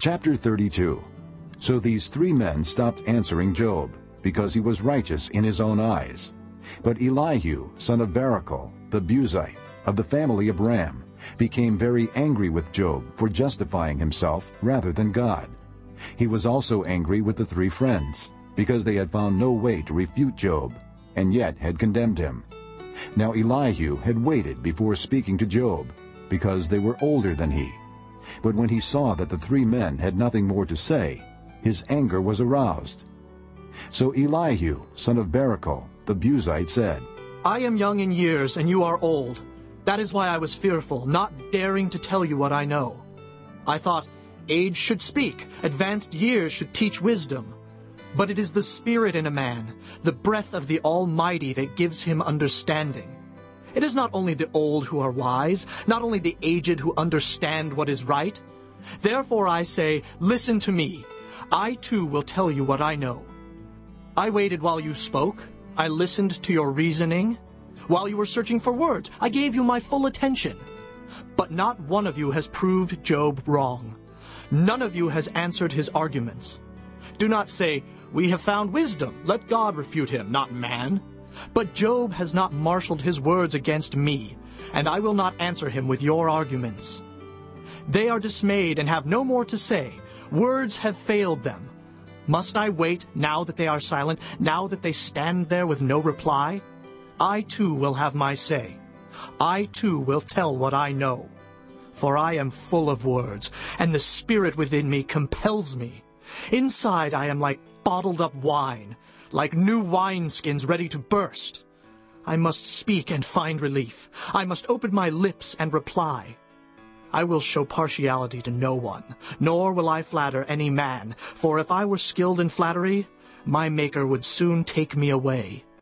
Chapter 32 So these three men stopped answering Job, because he was righteous in his own eyes. But Elihu, son of Barachel, the Buzite, of the family of Ram, became very angry with Job for justifying himself rather than God. He was also angry with the three friends, because they had found no way to refute Job, and yet had condemned him. Now Elihu had waited before speaking to Job, because they were older than he. But when he saw that the three men had nothing more to say, his anger was aroused. So Elihu, son of Barachel, the Buzite, said, I am young in years, and you are old. That is why I was fearful, not daring to tell you what I know. I thought, age should speak, advanced years should teach wisdom. But it is the spirit in a man, the breath of the Almighty that gives him understanding. It is not only the old who are wise, not only the aged who understand what is right. Therefore I say, listen to me. I too will tell you what I know. I waited while you spoke. I listened to your reasoning. While you were searching for words, I gave you my full attention. But not one of you has proved Job wrong. None of you has answered his arguments. Do not say, We have found wisdom. Let God refute him, not man. But Job has not marshaled his words against me, and I will not answer him with your arguments. They are dismayed and have no more to say. Words have failed them. Must I wait now that they are silent, now that they stand there with no reply? I too will have my say. I too will tell what I know. For I am full of words, and the spirit within me compels me. Inside I am like bottled up wine, like new wineskins ready to burst. I must speak and find relief. I must open my lips and reply. I will show partiality to no one, nor will I flatter any man, for if I were skilled in flattery, my Maker would soon take me away.